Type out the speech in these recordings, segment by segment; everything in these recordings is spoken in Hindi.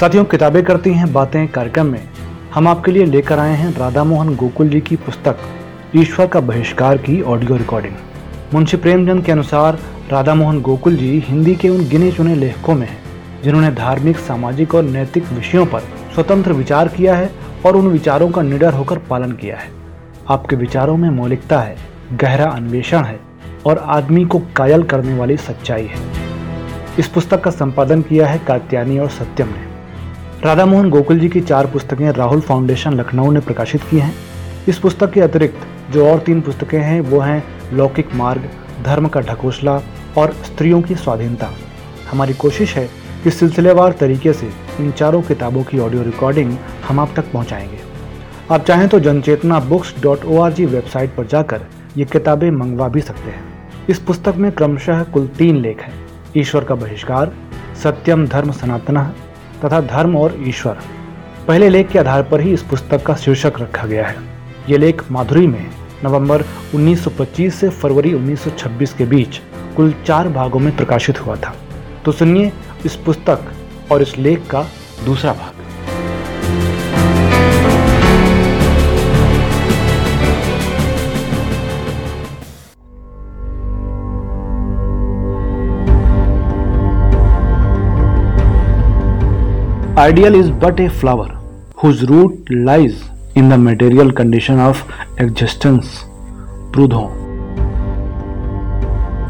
साथियों, किताबें करती हैं, बातें कार्यक्रम में। हम आपके लिए लेकर आए हैं राधा मोहन गोकुल जी की पुस्तक, ईश्वर का बहिष्कार की ऑडियो रिकॉर्डिंग। मुंशी प्रेमचंद के अनुसार राधा मोहन गोकुल जी हिंदी के उन गिने चुने लेखकों में हैं, जिन्होंने धार्मिक, सामाजिक और नैतिक विषयों पर स्वतंत्र विचार किया है और उन विचारों का निडर होकर पालन किया है। आपके विचारों में मौलिकता है, गहरा अन्वेषण है और आदमी को कायल करने वाली सच्चाई है। इस पुस्तक का संपादन किया है कात्यानी और सत्यम ने। राधा मोहन गोकुल जी की चार पुस्तकें राहुल फाउंडेशन लखनऊ ने प्रकाशित की हैं। इस पुस्तक के अतिरिक्त जो और तीन पुस्तकें हैं, वो हैं लौकिक मार्ग, धर्म का ढकोसला और स्त्रियों की स्वाधीनता। हमारी कोशिश है कि सिलसिलेवार तरीके से इन चारों किताबों की ऑडियो रिकॉर्डिंग हम आप तक पहुंचाएँगे। आप चाहें तो Janchetna books dot O R G website पर जाकर ये किताबें मंगवा भी सकते हैं। इस पुस्तक में क्रमशः कुल तीन लेख हैं। ईश्वर का बहिष्कार, सत्यम धर्म सनातन तथा धर्म और ईश्वर। पहले लेख के आधार पर ही इस पुस्तक का शीर्षक रखा गया है। ये लेख माधुरी में, नवंबर 1925 से फरवरी 1926 के बीच कुल चार भागों में प्रकाशित हुआ था। तो सुनिए इस पुस्तक और इस लेख का दूसरा भाग। Ideal is but a flower whose root lies in the material condition of existence. प्रूधो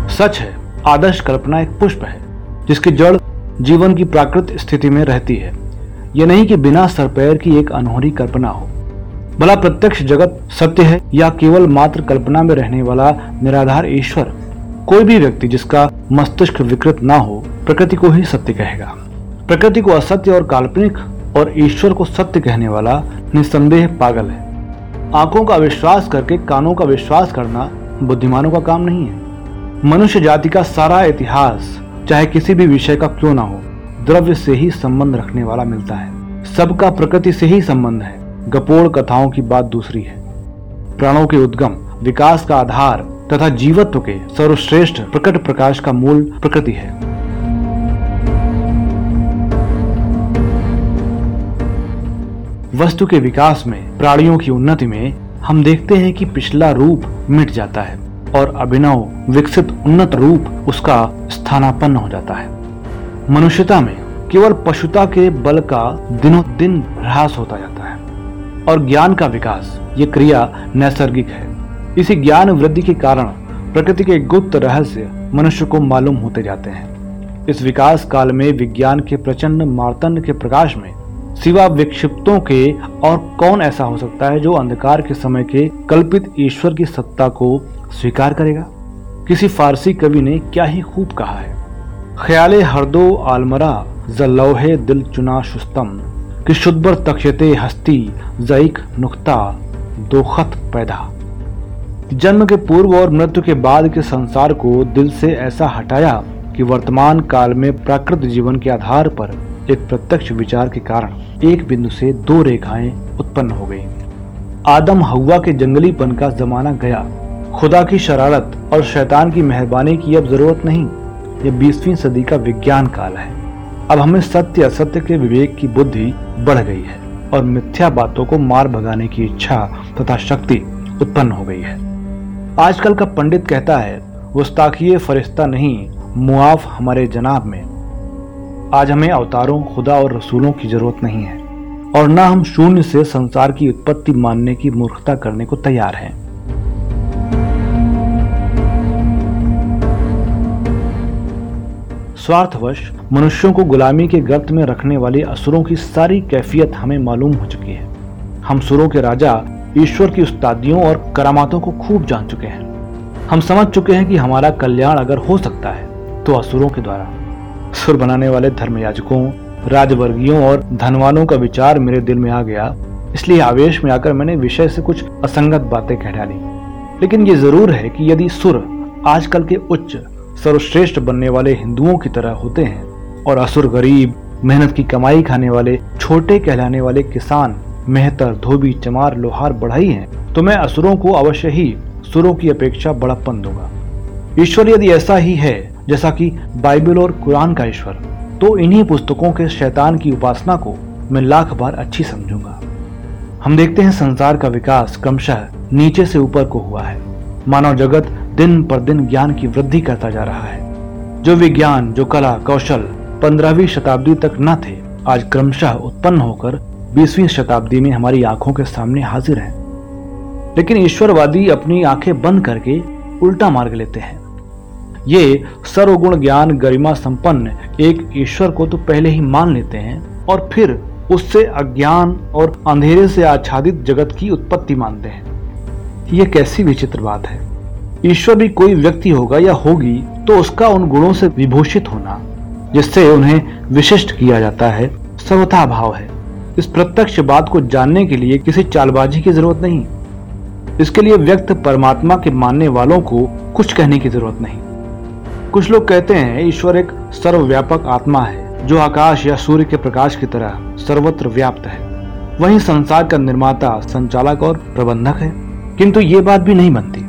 सच है, आदर्श कल्पना एक पुष्प है, जिसकी जड़ जीवन की प्राकृत स्थिति में रहती है। यह नहीं कि बिना सरपैर की एक अनहोनी कल्पना हो। भला प्रत्यक्ष जगत सत्य है या केवल मात्र कल्पना में रहने वाला निराधार ईश्वर? कोई भी व्यक्ति जिसका मस्तिष्क विकृत ना हो, प्रकृति को ही सत्य कहेगा। प्रकृति को असत्य और काल्पनिक और ईश्वर को सत्य कहने वाला निसंदेह पागल है। आँखों का विश्वास करके कानों का विश्वास करना बुद्धिमानों का काम नहीं है। मनुष्य जाति का सारा इतिहास, चाहे किसी भी विषय का क्यों ना हो, द्रव्य से ही संबंध रखने वाला मिलता है। सबका प्रकृति से ही संबंध है। गपोड़ कथाओं की बात दूसरी है। प्राणों के उद्गम, विकास का आधार तथा जीवत्व के सर्वश्रेष्ठ प्रकट प्रकाश का मूल प्रकृति है। वस्तु के विकास में, प्राणियों की उन्नति में, हम देखते हैं कि पिछला रूप मिट जाता है और अभिनव, विकसित, उन्नत रूप उसका स्थानापन्न हो जाता है। मनुष्यता में केवल पशुता के बल का दिनों दिन ह्रास होता जाता है और ज्ञान का विकास, ये क्रिया नैसर्गिक है। इसी ज्ञान वृद्धि के कारण प्रकृति के गुप्त रहस्य मनुष्य को मालूम होते जाते हैं। इस विकास काल में विज्ञान के प्रचंड मार्तंड के प्रकाश में सिवा विक्षिप्तों के, और कौन ऐसा हो सकता है जो अंधकार के समय के कल्पित ईश्वर की सत्ता को स्वीकार करेगा? किसी फारसी कवि ने क्या ही खूब कहा है? ख्याले हरदो आलमरा, जल्लोहे दिल चुना शुस्तम। कि शुद्बर तक्षते हस्ती, जईक नुख्ता दो खत पैदा। जन्म के पूर्व और मृत्यु के बाद के संसार को दिल से ऐसा हटाया कि वर्तमान काल में प्राकृत जीवन के आधार पर एक प्रत्यक्ष विचार के कारण एक बिंदु से दो रेखाएँ उत्पन्न हो गई। आदम हवा के जंगलीपन का जमाना गया। खुदा की शरारत और शैतान की मेहरबानी की अब ज़रूरत नहीं। ये बीसवीं सदी का विज्ञान काल है। अब हमें सत्य, असत्य के विवेक की बुद्धि बढ़ गई है और मिथ्या बातों को मार भगाने की इच्छा तथा शक्ति उत्पन्न हो गई है। आजकल का पंडित कहता है गुस्ताखिए फरिश्ता नहीं, मुआफ हमारे जनाब में। आज हमें अवतारों, खुदा और रसूलों की ज़रूरत नहीं है, और न हम शून्य से संसार की उत्पत्ति मानने की मूर्खता करने को तैयार हैं। स्वार्थवश, मनुष्यों को गुलामी के गर्त में रखने वाले असुरों की सारी कैफियत हमें मालूम हो चुकी है। हम सुरों के राजा, ईश्वर की उस्तादियों और करामातों को खूब जान चुके हैं। हम समझ चुके हैं कि हमारा कल्याण अगर हो सकता है तो असुरों के द्वारा। सुर बनाने वाले धर्म याजकों राजवर्गीयों और धनवानों का विचार मेरे दिल में आ गया। इसलिए आवेश में आकर मैंने विषय से कुछ असंगत बातें कह डाली। लेकिन ये ज़रूर है कि यदि सुर आजकल के उच्च, सर्वश्रेष्ठ बनने वाले हिंदुओं की तरह होते हैं और असुर गरीब, मेहनत की कमाई खाने वाले, छोटे कहलाने वाले किसान, मेहतर, धोबी, चमार, लोहार, बढ़ाई हैं तो मैं असुरों को अवश्य ही सुरों की अपेक्षा बड़प्पन दूँगा। ईश्वर यदि ऐसा ही है जैसा कि बाइबल और कुरान का ईश्वर। तो इन्हीं पुस्तकों के शैतान की उपासना को मैं लाख बार अच्छी समझूँगा। हम देखते हैं संसार का विकास क्रमशः नीचे से ऊपर को हुआ है। मानव जगत दिन पर दिन ज्ञान की वृद्धि करता जा रहा है। जो विज्ञान, जो कला, कौशल पंद्रहवीं शताब्दी तक न थे, आज क्रमशः उत्पन्न होकर बीसवीं शताब्दी में हमारी आँखों के सामने हाजिर हैं। लेकिन ईश्वरवादी अपनी आँखें बंद करके उल्टा मार्ग लेते हैं। ये सर्वगुण ज्ञान गरिमा संपन्न एक ईश्वर को तो पहले ही मान लेते हैं और फिर उससे अज्ञान और अंधेरे से आच्छादित जगत की उत्पत्ति मानते हैं। यह कैसी विचित्र बात है। ईश्वर भी कोई व्यक्ति होगा या होगी तो उसका उन गुणों से विभूषित होना, जिससे उन्हें विशिष्ट किया जाता है, सर्वथा भाव है। इस प्रत्यक्ष बात को जानने के लिए किसी चालबाजी की ज़रूरत नहीं। इसके लिए व्यक्त परमात्मा के मानने वालों को कुछ कहने की ज़रूरत नहीं। कुछ लोग कहते हैं ईश्वर एक सर्वव्यापक आत्मा है, जो आकाश या सूर्य के प्रकाश की तरह सर्वत्र व्याप्त है। वही संसार का निर्माता, संचालक और प्रबंधक है। किंतु ये बात भी नहीं बनती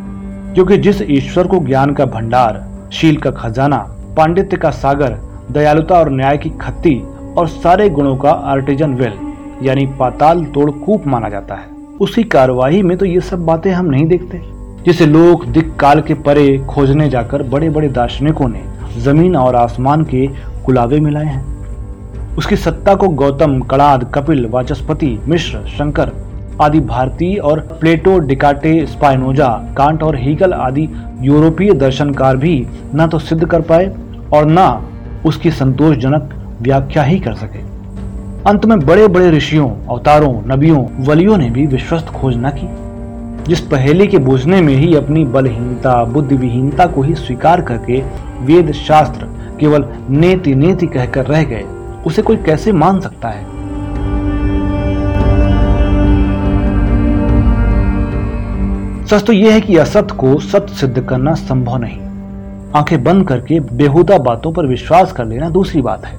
क्योंकि जिस ईश्वर को ज्ञान का भंडार, शील का खजाना, पांडित्य का सागर, दयालुता और न्याय की खत्ती और सारे गुणों का आर्टिजन वेल, यानी पाताल तोड़ कूप माना जाता है, उसी कार्यवाही में तो ये सब बातें हम नहीं देखते। जिसे लोग दिक काल के परे खोजने जाकर बड़े बड़े दार्शनिकों ने ज़मीन और आसमान के कुलावे मिलाए हैं। उसकी सत्ता को गौतम कड़ाद कपिल, वाचस्पति, मिश्र, शंकर आदि भारतीय और प्लेटो, डिकाटे, स्पाइनोजा, कांट और हीगल आदि यूरोपीय दर्शनकार भी न तो सिद्ध कर पाए और न उसकी संतोषजनक व्याख्या ही कर सके। अंत में बड़े बड़े ऋषियों, अवतारों, नबियों, वलियों ने भी विश्वस्त खोज न की। जिस पहेली के बुझने में ही अपनी बलहीनता, बुद्धिविहीनता को ही स्वीकार करके वेद शास्त्र केवल नेति नेति कहकर रह गए, उसे कोई कैसे मान सकता है? सच तो यह है कि असत को सत्य सिद्ध करना संभव नहीं। आँखें बंद करके बेहुदा बातों पर विश्वास कर लेना दूसरी बात है।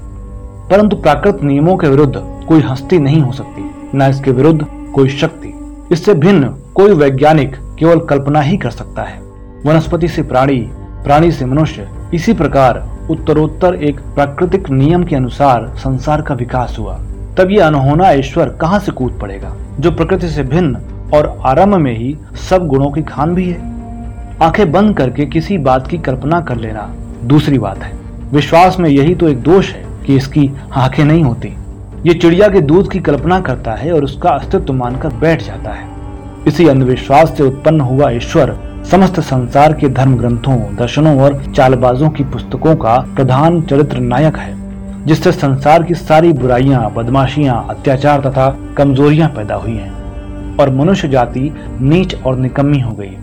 परंतु प्राकृत नियमों के विरुद्ध कोई हस्ती नहीं हो सकती, न इसके विरुद्ध कोई शक्ति। इससे भिन्न कोई वैज्ञानिक केवल कल्पना ही कर सकता है। वनस्पति से प्राणी प्राणी से मनुष्य, इसी प्रकार उत्तरोत्तर एक प्राकृतिक नियम के अनुसार संसार का विकास हुआ। तब ये अनहोना ईश्वर कहाँ से कूद पड़ेगा, जो प्रकृति से भिन्न और आरंभ में ही सब गुणों की खान भी है? आँखें बंद करके किसी बात की कल्पना कर लेना दूसरी बात है। विश्वास में यही तो एक दोष है कि इसकी आँखें नहीं होती। ये चिड़िया के दूध की कल्पना करता है और उसका अस्तित्व मानकर बैठ जाता है। इसी अंधविश्वास से उत्पन्न हुआ ईश्वर समस्त संसार के धर्म ग्रंथों दर्शनों और चालबाजों की पुस्तकों का प्रधान चरित्र नायक है, जिससे संसार की सारी बुराइयाँ, बदमाशियाँ, अत्याचार तथा कमजोरियाँ पैदा हुई हैं और मनुष्य जाति नीच और निकम्मी हो गई।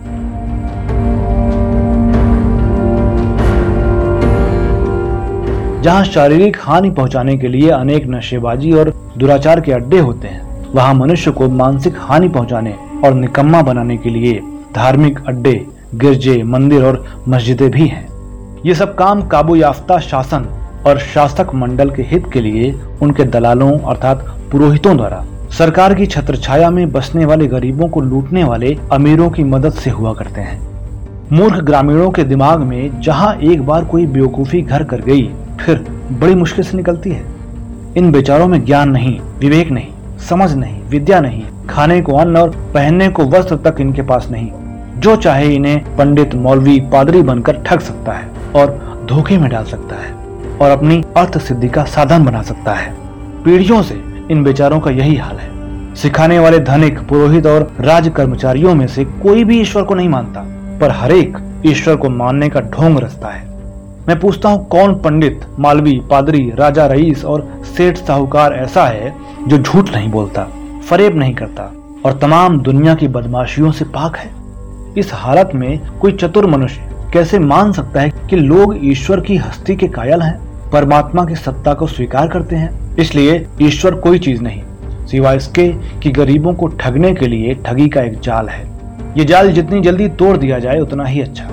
जहाँ शारीरिक हानि पहुँचाने के लिए अनेक नशेबाजी और दुराचार के अड्डे होते हैं, वहाँ मनुष्य को मानसिक हानि पहुँचाने और निकम्मा बनाने के लिए धार्मिक अड्डे, गिरजे, मंदिर और मस्जिदें भी हैं। ये सब काम काबू याफ्ता शासन और शासक मंडल के हित के लिए उनके दलालों अर्थात पुरोहितों द्वारा। सरकार की छत्रछाया में बसने वाले गरीबों को लूटने वाले अमीरों की मदद से हुआ करते हैं। मूर्ख ग्रामीणों के दिमाग में जहाँ एक बार कोई बेवकूफ़ी घर कर गई, फिर बड़ी मुश्किल से निकलती है। इन बेचारों में ज्ञान नहीं, विवेक नहीं, समझ नहीं, विद्या नहीं खाने को अन्न और पहनने को वस्त्र तक इनके पास नहीं। जो चाहे इन्हें पंडित मौलवी पादरी बनकर ठग सकता है और धोखे में डाल सकता है और अपनी अर्थ सिद्धि का साधन बना सकता है। पीढ़ियों से इन बेचारों का यही हाल है। सिखाने वाले धनिक, पुरोहित और राज कर्मचारियों में से कोई भी ईश्वर को नहीं मानता, पर हरेक ईश्वर को मानने का ढोंग रचता है। मैं पूछता हूँ, कौन पंडित, मालवी, पादरी, राजा रईस और सेठ साहूकार ऐसा है जो झूठ नहीं बोलता? फरेब नहीं करता और तमाम दुनिया की बदमाशियों से पाक है। इस हालत में कोई चतुर मनुष्य कैसे मान सकता है कि लोग ईश्वर की हस्ती के कायल हैं, परमात्मा की सत्ता को स्वीकार करते हैं? इसलिए ईश्वर कोई चीज़ नहीं, सिवाय इसके कि गरीबों को ठगने के लिए ठगी का एक जाल है। ये जाल जितनी जल्दी तोड़ दिया जाए, उतना ही अच्छा।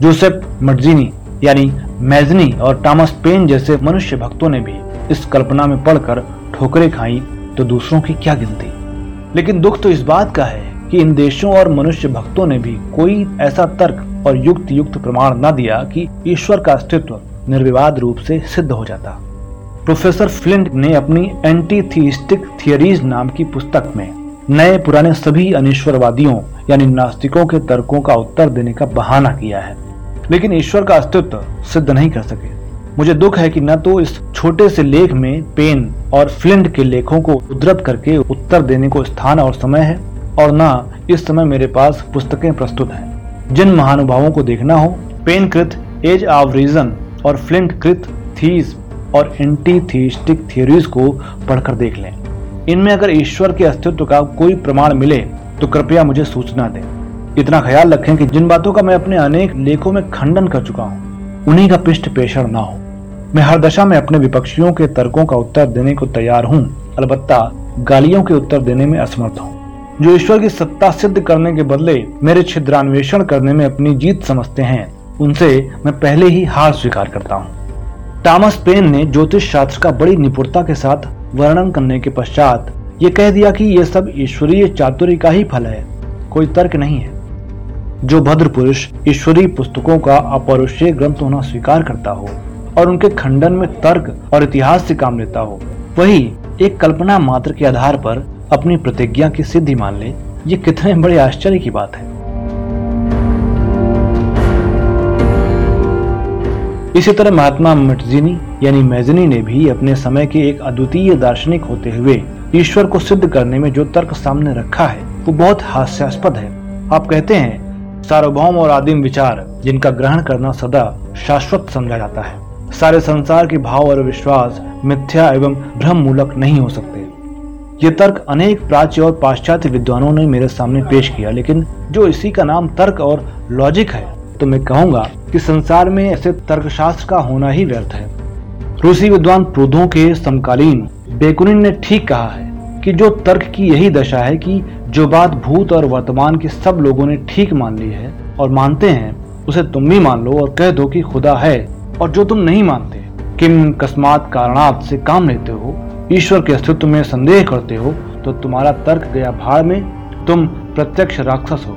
जोसेफ मर्जिनी, यानी मैजनी और टॉमस पेन जैसे मनुष्य भक्तों ने भी इस कल्पना में पढ़कर ठोकरें खाई तो दूसरों की क्या गिनती? लेकिन दुख तो इस बात का है कि इन देशों और मनुष्य भक्तों ने भी कोई ऐसा तर्क और युक्त युक्त प्रमाण न दिया कि ईश्वर का अस्तित्व निर्विवाद रूप से सिद्ध हो जाता। प्रोफेसर फ्लिंट ने अपनी एंटी थीस्टिक थियरीज नाम की पुस्तक में नए पुराने सभी अनिश्वरवादियों यानी नास्तिकों के तर्कों का उत्तर देने का बहाना किया है। लेकिन ईश्वर का अस्तित्व सिद्ध नहीं कर सके। मुझे दुख है कि न तो इस छोटे से लेख में पेन और फ्लिंट के लेखों को उद्धृत करके उत्तर देने को स्थान और समय है, और न इस समय मेरे पास पुस्तकें प्रस्तुत हैं। जिन महानुभावों को देखना हो पेन कृत एज ऑफ़ रीजन और फ्लिंट कृत थीस और एंटी थीस्टिक थियोरीज को पढ़कर देख लें। इनमें अगर ईश्वर के अस्तित्व का कोई प्रमाण मिले तो कृपया मुझे सूचना दें। इतना ख्याल रखें कि जिन बातों का मैं अपने अनेक लेखों में खंडन कर चुका हूँ, उन्हीं का पृष्ठ पेशर ना हो। मैं हर दशा में अपने विपक्षियों के तर्कों का उत्तर देने को तैयार हूँ, अलबत्ता गालियों के उत्तर देने में असमर्थ हूँ। जो ईश्वर की सत्ता सिद्ध करने के बदले मेरे छिद्रान्वेषण करने में अपनी जीत समझते हैं, उनसे मैं पहले ही हार स्वीकार करता हूँ। टॉमस पेन ने ज्योतिष शास्त्र का बड़ी निपुणता के साथ वर्णन करने के पश्चात ये कह दिया कि यह सब ईश्वरीय चातुर्य का ही फल है, कोई तर्क नहीं है। जो भद्र पुरुष ईश्वरीय पुस्तकों का अपौरुषीय ग्रंथ होना स्वीकार करता हो और उनके खंडन में तर्क और इतिहास से काम लेता हो, वही एक कल्पना मात्र के आधार पर अपनी प्रतिज्ञा की सिद्धि मान ले, ये कितने बड़े आश्चर्य की बात है। इसी तरह महात्मा मिटजिनी यानी मैजनी ने भी अपने समय के एक अद्वितीय दार्शनिक होते हुए ईश्वर को सिद्ध करने में जो तर्क सामने रखा है, वो बहुत हास्यास्पद है। आप कहते हैं सार्वभौम और आदिम विचार जिनका ग्रहण करना सदा शाश्वत समझा जाता है। सारे संसार के भाव और विश्वास मिथ्या एवं भ्रम मूलक नहीं हो सकते। ये तर्क अनेक प्राच्य और पाश्चात्य विद्वानों ने मेरे सामने पेश किया, लेकिन जो इसी का नाम तर्क और लॉजिक है तो मैं कहूँगा कि संसार में ऐसे तर्कशास्त्र का होना ही व्यर्थ है। रूसी विद्वान प्रोधों के समकालीन, बेकुनिन ने ठीक कहा है कि जो तर्क की यही दशा है कि जो बात भूत और वर्तमान के सब लोगों ने ठीक मान ली है और मानते हैं, उसे तुम भी मान लो और कह दो कि खुदा है और जो तुम नहीं मानते, किम कस्मात कारणात से काम लेते हो, ईश्वर के अस्तित्व में संदेह करते हो तो तुम्हारा तर्क गया भाड़ में, तुम प्रत्यक्ष राक्षस हो।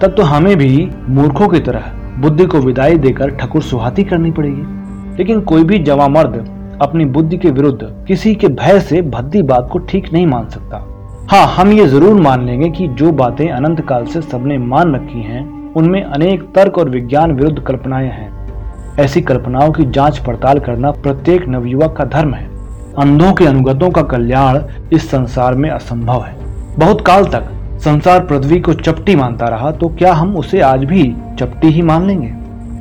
तब तो हमें भी मूर्खों की तरह बुद्धि को विदाई देकर ठकुर सुहाती करनी पड़ेगी। लेकिन कोई भी जवा मर्द अपनी बुद्धि के विरुद्ध किसी के भय से भद्दी बात को ठीक नहीं मान सकता। हाँ हम ये ज़रूर मान लेंगे कि जो बातें अनंत काल से सबने मान रखी हैं, उनमें अनेक तर्क और विज्ञान विरुद्ध कल्पनाएँ हैं। ऐसी कल्पनाओं की जाँच पड़ताल करना प्रत्येक नवयुवक का धर्म है। अंधों के अनुगतों का कल्याण इस संसार में असंभव है। बहुत काल तक संसार पृथ्वी को चपटी मानता रहा तो क्या हम उसे आज भी चपटी ही मान लेंगे?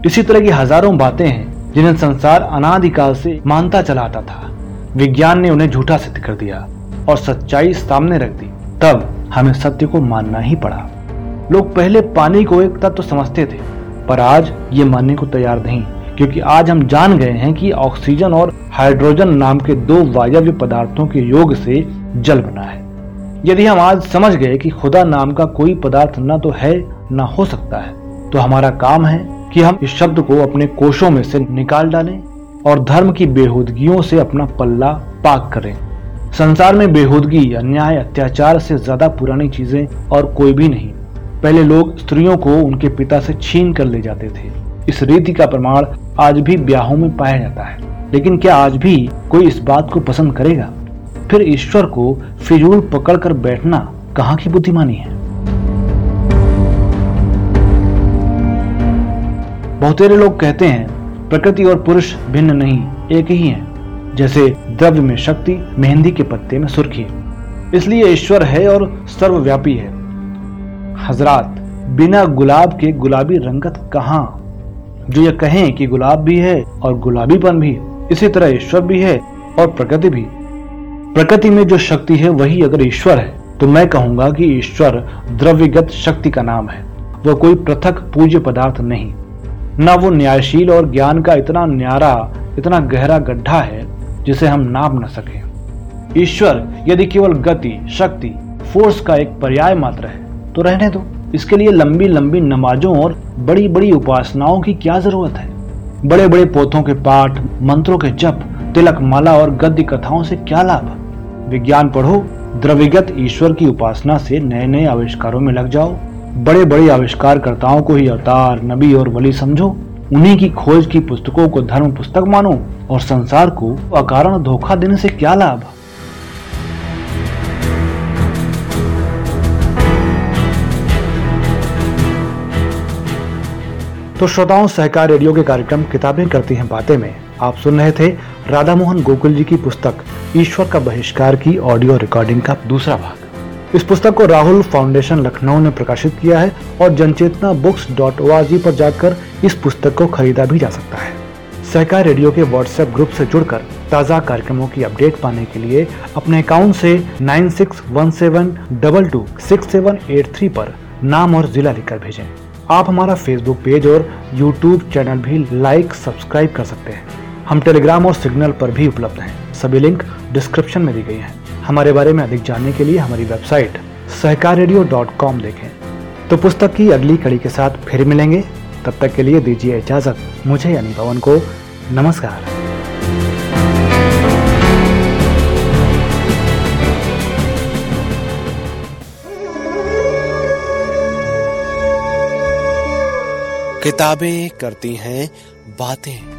इसी तरह की हज़ारों बातें हैं जिन्हें संसार अनादिकाल से मानता चला आता था। विज्ञान ने उन्हें झूठा सिद्ध कर दिया और सच्चाई सामने रख दी। तब हमें सत्य को मानना ही पड़ा। लोग पहले पानी को एक तत्व तो समझते थे, पर आज ये मानने को तैयार नहीं, क्योंकि आज हम जान गए हैं कि ऑक्सीजन और हाइड्रोजन नाम के दो वायव्य पदार्थों के योग से जल बना है। यदि हम आज समझ गए कि खुदा नाम का कोई पदार्थ न तो है, न हो सकता है तो हमारा काम है कि हम इस शब्द को अपने कोशों में से निकाल डालें और धर्म की बेहूदगियों से अपना पल्ला पाक करें। संसार में बेहूदगी, अन्याय, अत्याचार से ज़्यादा पुरानी चीज़ें और कोई भी नहीं। पहले लोग स्त्रियों को उनके पिता से छीन कर ले जाते थे। इस रीति का प्रमाण आज भी ब्याहों में पाया जाता है। लेकिन क्या आज भी कोई इस बात को पसंद करेगा? फिर ईश्वर को फिजूल पकड़कर बैठना कहाँ की बुद्धिमानी है? बहुतेरे लोग कहते हैं, प्रकृति और पुरुष भिन्न नहीं, एक ही हैं। जैसे द्रव्य में शक्ति, मेहंदी के पत्ते में सुर्खी इसलिए ईश्वर है और सर्वव्यापी है। हजरात, बिना गुलाब के गुलाबी रंगत कहा? जो ये कहें कि गुलाब भी है और गुलाबीपन भी इसी तरह ईश्वर भी है और प्रकृति भी। प्रकृति में जो शक्ति है, वही अगर ईश्वर है तो मैं कहूँगा कि ईश्वर द्रव्यगत शक्ति का नाम है। वह कोई पृथक पूज्य पदार्थ नहीं। न वो न्यायशील और ज्ञान का इतना न्यारा, इतना गहरा गड्ढा है, जिसे हम नाप न सके। ईश्वर, यदि केवल गति, शक्ति फोर्स का एक पर्याय मात्र है तो रहने दो। इसके लिए लंबी लंबी नमाजों और बड़ी बड़ी उपासनाओं की क्या ज़रूरत है? बड़े बड़े पोथों के पाठ, मंत्रों के जप तिलक माला और गद्य कथाओं से क्या लाभ? विज्ञान पढ़ो, द्रविगत ईश्वर की उपासना से नए नए आविष्कारों में लग जाओ। बड़े बड़े आविष्कारकर्ताओं को ही अवतार, नबी और वली समझो। उन्हीं की खोज की पुस्तकों को धर्म पुस्तक मानो और संसार को अकारण धोखा देने से क्या लाभ? तो श्रोताओं, सहकार रेडियो के कार्यक्रम किताबें करती हैं बातें में। आप सुन रहे थे राधा मोहन गोकुल जी की पुस्तक ईश्वर का बहिष्कार की ऑडियो रिकॉर्डिंग का दूसरा भाग। इस पुस्तक को राहुल फाउंडेशन लखनऊ ने प्रकाशित किया है और जनचेतना बुक्स डॉट ओ पर जाकर इस पुस्तक को खरीदा भी जा सकता है। सहकार रेडियो के व्हाट्सएप ग्रुप से जुड़कर ताज़ा कार्यक्रमों की अपडेट पाने के लिए अपने अकाउंट से nine six one seven double two six seven eight three पर नाम और जिला लिखकर भेजें। आप हमारा फेसबुक पेज और यूट्यूब चैनल भी लाइक सब्सक्राइब कर सकते हैं। हम टेलीग्राम और सिग्नल पर भी उपलब्ध हैं। सभी लिंक डिस्क्रिप्शन में दी गई हैं। हमारे बारे में अधिक जानने के लिए हमारी वेबसाइट सहकार डॉट कॉम देखें। तो पुस्तक की अगली कड़ी के साथ फिर मिलेंगे। तब तक के लिए दीजिए इजाज़त। मुझे यानी पवन को नमस्कार। किताबें करती हैं, बातें।